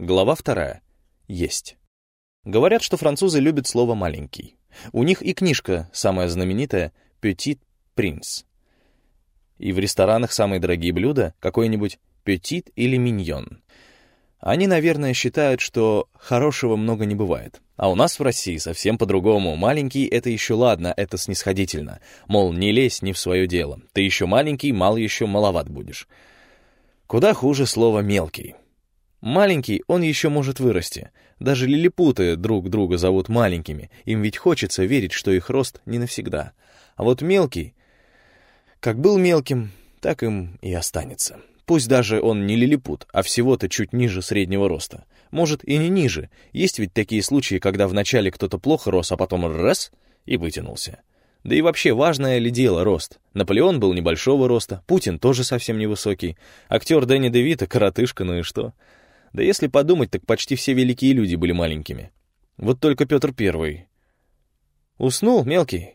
Глава вторая. Есть. Говорят, что французы любят слово «маленький». У них и книжка, самая знаменитая, «Petit Prince». И в ресторанах самые дорогие блюда — какой-нибудь «Petit» или «Миньон». Они, наверное, считают, что хорошего много не бывает. А у нас в России совсем по-другому. Маленький — это еще ладно, это снисходительно. Мол, не лезь не в свое дело. Ты еще маленький, мало еще маловат будешь. Куда хуже слово «мелкий». Маленький он еще может вырасти. Даже лилипуты друг друга зовут маленькими. Им ведь хочется верить, что их рост не навсегда. А вот мелкий... Как был мелким, так им и останется. Пусть даже он не лилипут, а всего-то чуть ниже среднего роста. Может, и не ниже. Есть ведь такие случаи, когда вначале кто-то плохо рос, а потом раз — и вытянулся. Да и вообще, важное ли дело рост? Наполеон был небольшого роста, Путин тоже совсем невысокий, актер Дэнни Девита — коротышка, ну и что? Да если подумать, так почти все великие люди были маленькими. Вот только Петр Первый. Уснул, мелкий?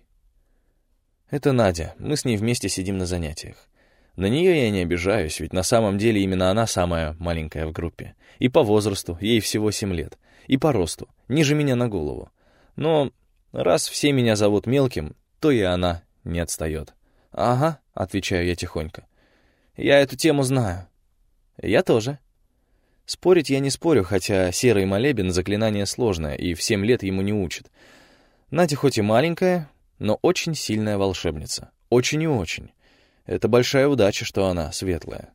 Это Надя, мы с ней вместе сидим на занятиях. На нее я не обижаюсь, ведь на самом деле именно она самая маленькая в группе. И по возрасту, ей всего семь лет. И по росту, ниже меня на голову. Но раз все меня зовут мелким, то и она не отстает. «Ага», — отвечаю я тихонько. «Я эту тему знаю». «Я тоже». Спорить я не спорю, хотя серый молебен — заклинание сложное, и в семь лет ему не учат. Надя хоть и маленькая, но очень сильная волшебница. Очень и очень. Это большая удача, что она светлая.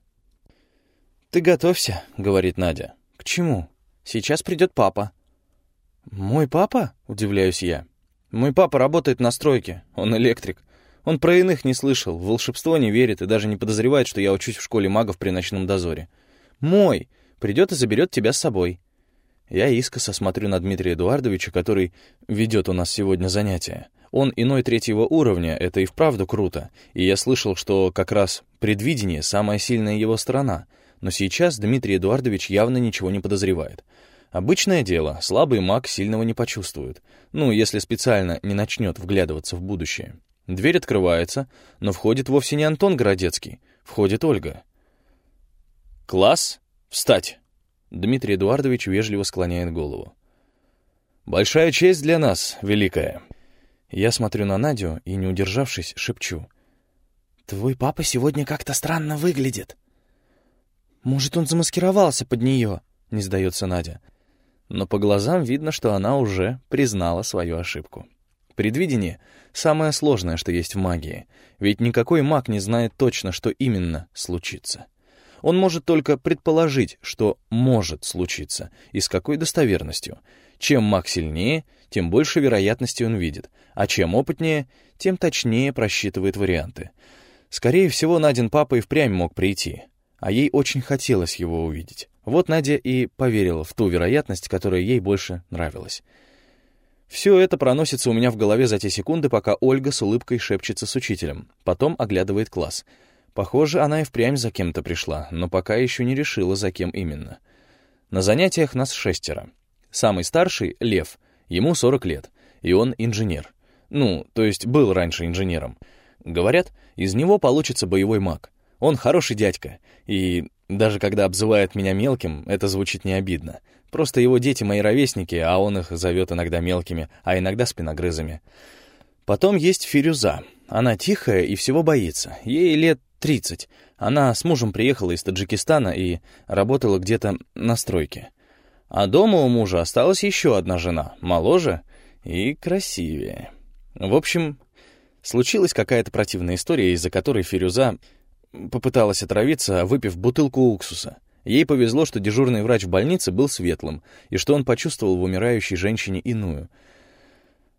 «Ты готовься», — говорит Надя. «К чему? Сейчас придет папа». «Мой папа?» — удивляюсь я. «Мой папа работает на стройке, он электрик. Он про иных не слышал, волшебство не верит и даже не подозревает, что я учусь в школе магов при ночном дозоре. Мой! Придет и заберет тебя с собой». Я искоса смотрю на Дмитрия Эдуардовича, который ведет у нас сегодня занятия. Он иной третьего уровня, это и вправду круто, и я слышал, что как раз предвидение — самая сильная его сторона, но сейчас Дмитрий Эдуардович явно ничего не подозревает. Обычное дело, слабый маг сильного не почувствует, ну, если специально не начнет вглядываться в будущее. Дверь открывается, но входит вовсе не Антон Городецкий, входит Ольга. «Класс! Встать!» Дмитрий Эдуардович вежливо склоняет голову. «Большая честь для нас, великая!» Я смотрю на Надю и, не удержавшись, шепчу. «Твой папа сегодня как-то странно выглядит». «Может, он замаскировался под нее?» — не сдается Надя. Но по глазам видно, что она уже признала свою ошибку. Предвидение — самое сложное, что есть в магии, ведь никакой маг не знает точно, что именно случится. Он может только предположить, что может случиться, и с какой достоверностью. Чем маг сильнее, тем больше вероятности он видит, а чем опытнее, тем точнее просчитывает варианты. Скорее всего, Надин папа и впрямь мог прийти, а ей очень хотелось его увидеть. Вот Надя и поверила в ту вероятность, которая ей больше нравилась. Все это проносится у меня в голове за те секунды, пока Ольга с улыбкой шепчется с учителем, потом оглядывает класс. Похоже, она и впрямь за кем-то пришла, но пока еще не решила, за кем именно. На занятиях нас шестеро. Самый старший — Лев, ему 40 лет, и он инженер. Ну, то есть был раньше инженером. Говорят, из него получится боевой маг. Он хороший дядька, и даже когда обзывает меня мелким, это звучит не обидно. Просто его дети мои ровесники, а он их зовет иногда мелкими, а иногда спиногрызами. Потом есть Фирюза. Она тихая и всего боится. Ей лет 30. Она с мужем приехала из Таджикистана и работала где-то на стройке. А дома у мужа осталась еще одна жена, моложе и красивее. В общем, случилась какая-то противная история, из-за которой Фирюза попыталась отравиться, выпив бутылку уксуса. Ей повезло, что дежурный врач в больнице был светлым, и что он почувствовал в умирающей женщине иную.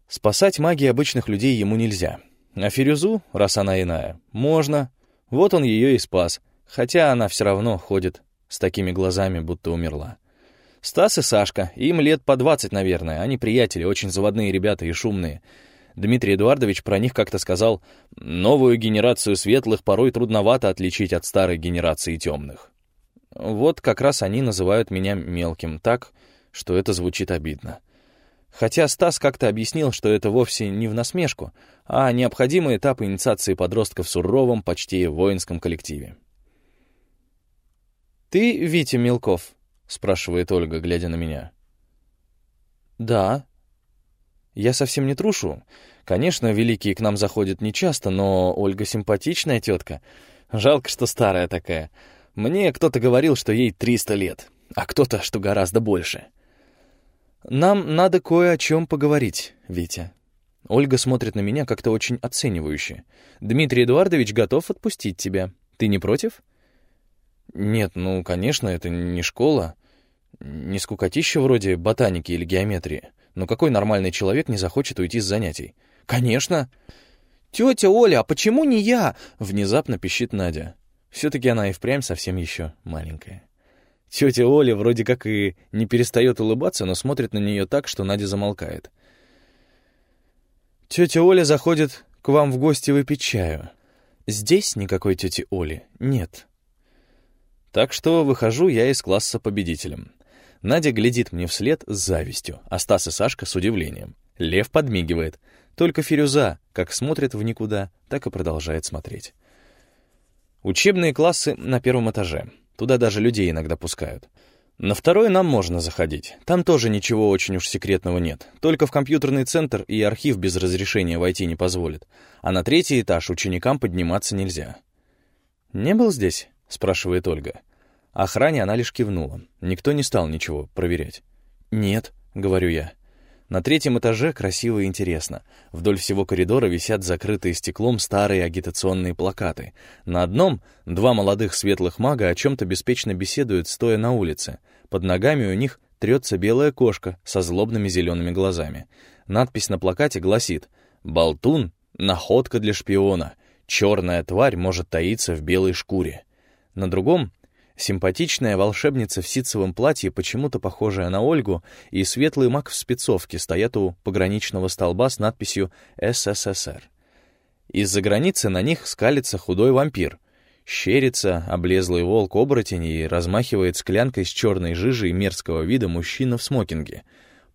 Спасать магии обычных людей ему нельзя. А Фирюзу, раз она иная, можно. Вот он ее и спас, хотя она все равно ходит с такими глазами, будто умерла. Стас и Сашка, им лет по двадцать, наверное, они приятели, очень заводные ребята и шумные. Дмитрий Эдуардович про них как-то сказал, «Новую генерацию светлых порой трудновато отличить от старой генерации темных». Вот как раз они называют меня мелким так, что это звучит обидно. Хотя Стас как-то объяснил, что это вовсе не в насмешку, а необходимый этап инициации подростков в суровом, почти воинском коллективе. «Ты Витя Мелков?» — спрашивает Ольга, глядя на меня. «Да». «Я совсем не трушу. Конечно, великие к нам заходят нечасто, но Ольга симпатичная тетка. Жалко, что старая такая. Мне кто-то говорил, что ей 300 лет, а кто-то, что гораздо больше». «Нам надо кое о чем поговорить, Витя». Ольга смотрит на меня как-то очень оценивающе. «Дмитрий Эдуардович готов отпустить тебя. Ты не против?» «Нет, ну, конечно, это не школа. Не скукотища вроде ботаники или геометрии. Но какой нормальный человек не захочет уйти с занятий? Конечно!» «Тетя Оля, а почему не я?» — внезапно пищит Надя. Все-таки она и впрямь совсем еще маленькая. Тетя Оля вроде как и не перестает улыбаться, но смотрит на нее так, что Надя замолкает. Тетя Оля заходит к вам в гости выпить чаю. Здесь никакой тети Оли нет. Так что выхожу я из класса победителем. Надя глядит мне вслед с завистью, а Стас и Сашка с удивлением. Лев подмигивает. Только Фирюза, как смотрит в никуда, так и продолжает смотреть. Учебные классы на первом этаже. Туда даже людей иногда пускают. На второй нам можно заходить. Там тоже ничего очень уж секретного нет. Только в компьютерный центр и архив без разрешения войти не позволит. А на третий этаж ученикам подниматься нельзя. «Не был здесь?» — спрашивает Ольга. Охране она лишь кивнула. Никто не стал ничего проверять. «Нет», — говорю я. На третьем этаже красиво и интересно. Вдоль всего коридора висят закрытые стеклом старые агитационные плакаты. На одном два молодых светлых мага о чем-то беспечно беседуют, стоя на улице. Под ногами у них трется белая кошка со злобными зелеными глазами. Надпись на плакате гласит «Болтун — находка для шпиона. Черная тварь может таиться в белой шкуре». На другом Симпатичная волшебница в ситцевом платье, почему-то похожая на Ольгу, и светлый маг в спецовке стоят у пограничного столба с надписью «СССР». Из-за границы на них скалится худой вампир. Щерится облезлый волк-оборотень и размахивает склянкой с черной жижей мерзкого вида мужчина в смокинге.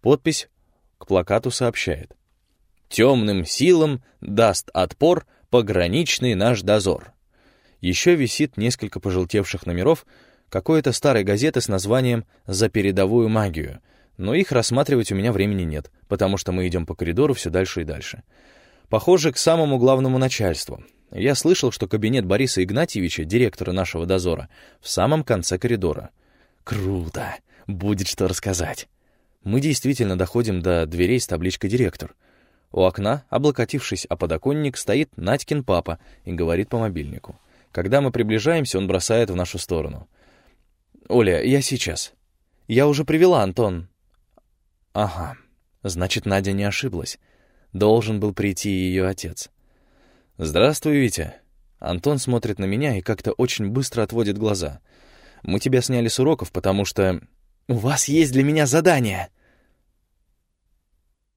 Подпись к плакату сообщает. «Темным силам даст отпор пограничный наш дозор». Еще висит несколько пожелтевших номеров какой-то старой газеты с названием «За передовую магию», но их рассматривать у меня времени нет, потому что мы идем по коридору все дальше и дальше. Похоже, к самому главному начальству. Я слышал, что кабинет Бориса Игнатьевича, директора нашего дозора, в самом конце коридора. Круто! Будет что рассказать. Мы действительно доходим до дверей с табличкой «Директор». У окна, облокотившись о подоконник, стоит Надькин папа и говорит по мобильнику. Когда мы приближаемся, он бросает в нашу сторону. «Оля, я сейчас. Я уже привела, Антон». «Ага. Значит, Надя не ошиблась. Должен был прийти ее отец». «Здравствуй, Витя». Антон смотрит на меня и как-то очень быстро отводит глаза. «Мы тебя сняли с уроков, потому что...» «У вас есть для меня задание!»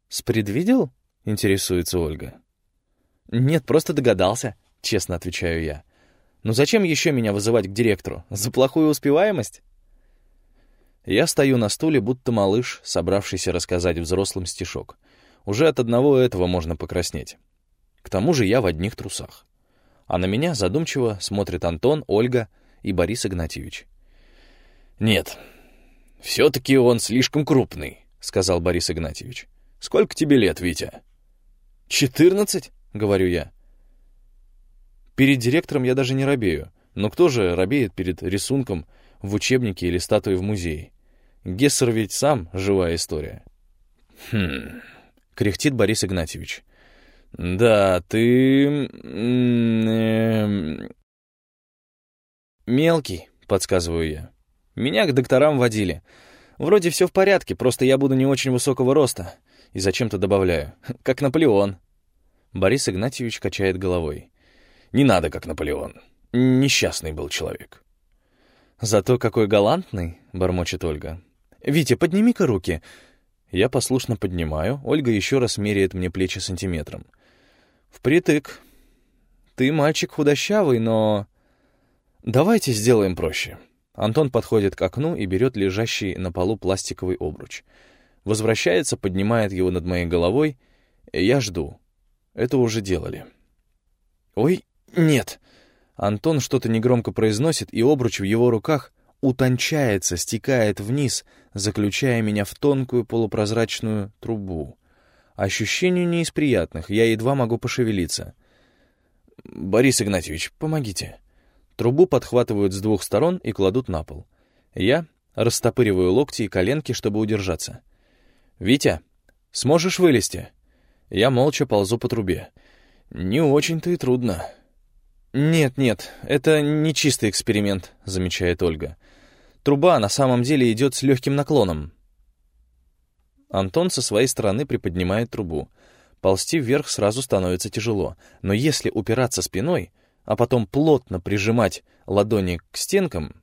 «Спредвидел?» — интересуется Ольга. «Нет, просто догадался», — честно отвечаю я. Ну зачем еще меня вызывать к директору? За плохую успеваемость? Я стою на стуле, будто малыш, собравшийся рассказать взрослым стишок. Уже от одного этого можно покраснеть. К тому же я в одних трусах. А на меня задумчиво смотрят Антон, Ольга и Борис Игнатьевич. «Нет, все-таки он слишком крупный», — сказал Борис Игнатьевич. «Сколько тебе лет, Витя?» «Четырнадцать», — говорю я. Перед директором я даже не робею. Но кто же робеет перед рисунком в учебнике или статуей в музее? Гессер ведь сам живая история. «Хм...» — кряхтит Борис Игнатьевич. «Да, ты... Э, «Мелкий», — подсказываю я. «Меня к докторам водили. Вроде все в порядке, просто я буду не очень высокого роста. И зачем-то добавляю. Как Наполеон». Борис Игнатьевич качает головой. Не надо, как Наполеон. Несчастный был человек. «Зато какой галантный!» — бормочет Ольга. «Витя, подними-ка руки!» Я послушно поднимаю, Ольга еще раз меряет мне плечи сантиметром. «Впритык. Ты мальчик худощавый, но...» «Давайте сделаем проще». Антон подходит к окну и берет лежащий на полу пластиковый обруч. Возвращается, поднимает его над моей головой. Я жду. Это уже делали. «Ой, «Нет». Антон что-то негромко произносит, и обруч в его руках утончается, стекает вниз, заключая меня в тонкую полупрозрачную трубу. Ощущение не из приятных, я едва могу пошевелиться. «Борис Игнатьевич, помогите». Трубу подхватывают с двух сторон и кладут на пол. Я растопыриваю локти и коленки, чтобы удержаться. «Витя, сможешь вылезти?» Я молча ползу по трубе. «Не очень-то и трудно». «Нет, нет, это не чистый эксперимент», — замечает Ольга. «Труба на самом деле идет с легким наклоном». Антон со своей стороны приподнимает трубу. Ползти вверх сразу становится тяжело, но если упираться спиной, а потом плотно прижимать ладони к стенкам...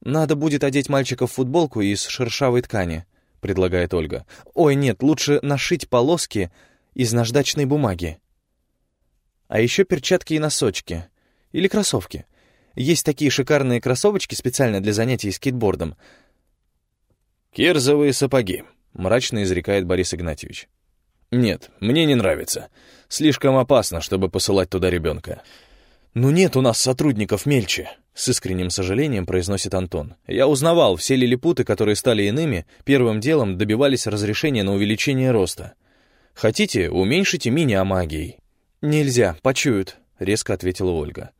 «Надо будет одеть мальчика в футболку из шершавой ткани», — предлагает Ольга. «Ой, нет, лучше нашить полоски из наждачной бумаги». А еще перчатки и носочки. Или кроссовки. Есть такие шикарные кроссовочки специально для занятий скейтбордом. «Кирзовые сапоги», — мрачно изрекает Борис Игнатьевич. «Нет, мне не нравится. Слишком опасно, чтобы посылать туда ребенка». «Ну нет у нас сотрудников мельче», — с искренним сожалением произносит Антон. «Я узнавал, все лилипуты, которые стали иными, первым делом добивались разрешения на увеличение роста. Хотите, уменьшите мини-амагией. «Нельзя, почуют», — резко ответила Ольга.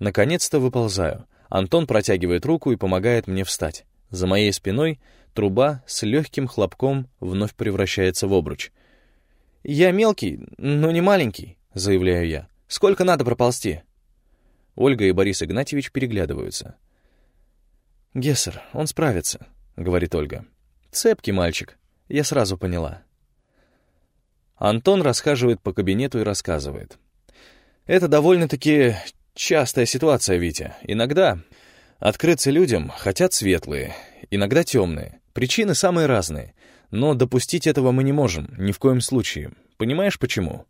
Наконец-то выползаю. Антон протягивает руку и помогает мне встать. За моей спиной труба с легким хлопком вновь превращается в обруч. «Я мелкий, но не маленький», — заявляю я. «Сколько надо проползти?» Ольга и Борис Игнатьевич переглядываются. «Гессер, он справится», — говорит Ольга. «Цепкий мальчик, я сразу поняла». Антон расхаживает по кабинету и рассказывает. «Это довольно-таки частая ситуация, Витя. Иногда открыться людям хотят светлые, иногда темные. Причины самые разные. Но допустить этого мы не можем, ни в коем случае. Понимаешь, почему?»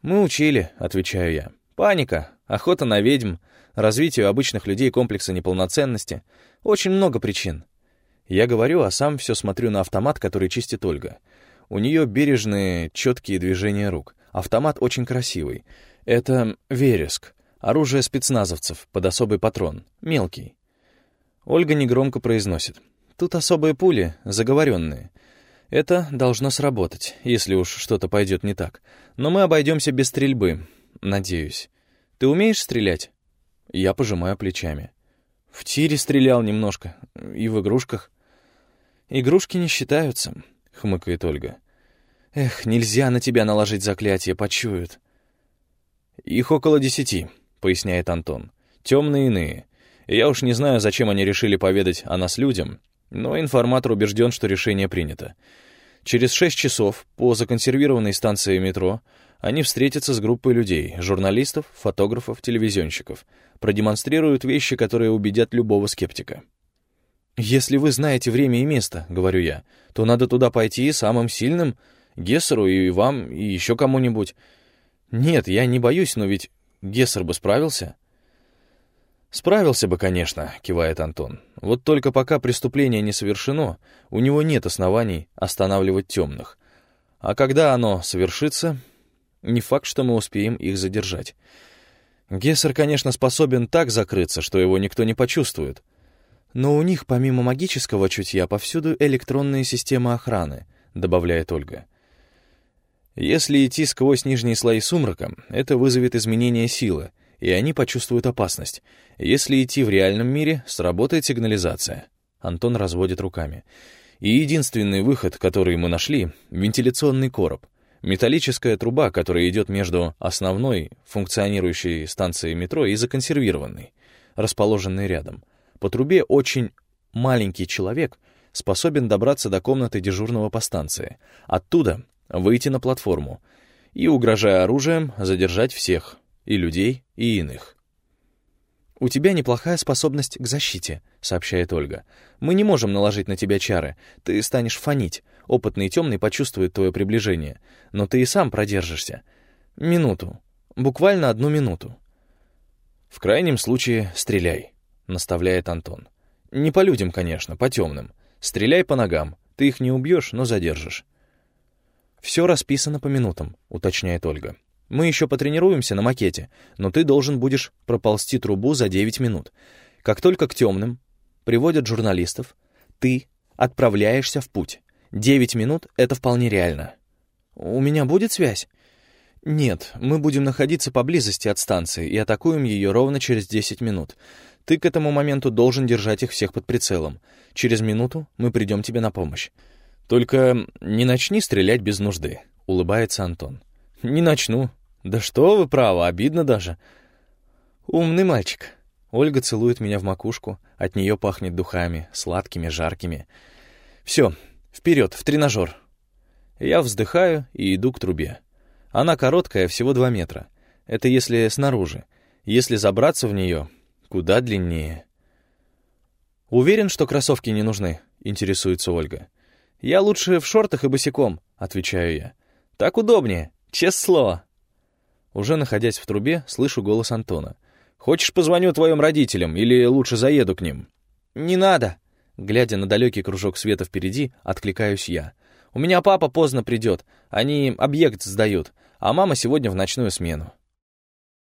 «Мы учили», — отвечаю я. «Паника, охота на ведьм, развитие обычных людей комплекса неполноценности. Очень много причин». Я говорю, а сам все смотрю на автомат, который чистит Ольга. У нее бережные, четкие движения рук. Автомат очень красивый. Это вереск. Оружие спецназовцев под особый патрон. Мелкий. Ольга негромко произносит. Тут особые пули, заговоренные. Это должно сработать, если уж что-то пойдет не так. Но мы обойдемся без стрельбы, надеюсь. Ты умеешь стрелять? Я пожимаю плечами. В тире стрелял немножко. И в игрушках. Игрушки не считаются. — хмыкает Ольга. «Эх, нельзя на тебя наложить заклятие, почуют». «Их около десяти», — поясняет Антон. «Темные иные. Я уж не знаю, зачем они решили поведать о нас людям, но информатор убежден, что решение принято. Через шесть часов по законсервированной станции метро они встретятся с группой людей, журналистов, фотографов, телевизионщиков, продемонстрируют вещи, которые убедят любого скептика. «Если вы знаете время и место, — говорю я, — то надо туда пойти самым сильным, Гессеру и вам, и еще кому-нибудь. Нет, я не боюсь, но ведь Гессер бы справился». «Справился бы, конечно», — кивает Антон. «Вот только пока преступление не совершено, у него нет оснований останавливать темных. А когда оно совершится, не факт, что мы успеем их задержать. Гессер, конечно, способен так закрыться, что его никто не почувствует, но у них, помимо магического чутья, повсюду электронные системы охраны, добавляет Ольга. Если идти сквозь нижние слои сумрака, это вызовет изменение силы, и они почувствуют опасность. Если идти в реальном мире, сработает сигнализация. Антон разводит руками. И единственный выход, который мы нашли — вентиляционный короб. Металлическая труба, которая идет между основной, функционирующей станцией метро, и законсервированной, расположенной рядом — по трубе очень маленький человек способен добраться до комнаты дежурного по станции, оттуда выйти на платформу и, угрожая оружием, задержать всех, и людей, и иных. «У тебя неплохая способность к защите», — сообщает Ольга. «Мы не можем наложить на тебя чары. Ты станешь фонить. Опытный темный почувствует твое приближение. Но ты и сам продержишься. Минуту. Буквально одну минуту. В крайнем случае стреляй». — наставляет Антон. «Не по людям, конечно, по темным. Стреляй по ногам. Ты их не убьешь, но задержишь». «Все расписано по минутам», — уточняет Ольга. «Мы еще потренируемся на макете, но ты должен будешь проползти трубу за 9 минут. Как только к темным приводят журналистов, ты отправляешься в путь. Девять минут — это вполне реально. У меня будет связь? Нет, мы будем находиться поблизости от станции и атакуем ее ровно через десять минут. Ты к этому моменту должен держать их всех под прицелом. Через минуту мы придем тебе на помощь. Только не начни стрелять без нужды, — улыбается Антон. Не начну. Да что вы, право, обидно даже. Умный мальчик. Ольга целует меня в макушку, от нее пахнет духами, сладкими, жаркими. Все, вперед, в тренажер. Я вздыхаю и иду к трубе. Она короткая, всего два метра. Это если снаружи. Если забраться в нее, куда длиннее. «Уверен, что кроссовки не нужны?» — интересуется Ольга. «Я лучше в шортах и босиком», — отвечаю я. «Так удобнее, честное слово». Уже находясь в трубе, слышу голос Антона. «Хочешь, позвоню твоим родителям или лучше заеду к ним?» «Не надо!» Глядя на далекий кружок света впереди, откликаюсь я. «У меня папа поздно придет, они объект сдают, а мама сегодня в ночную смену».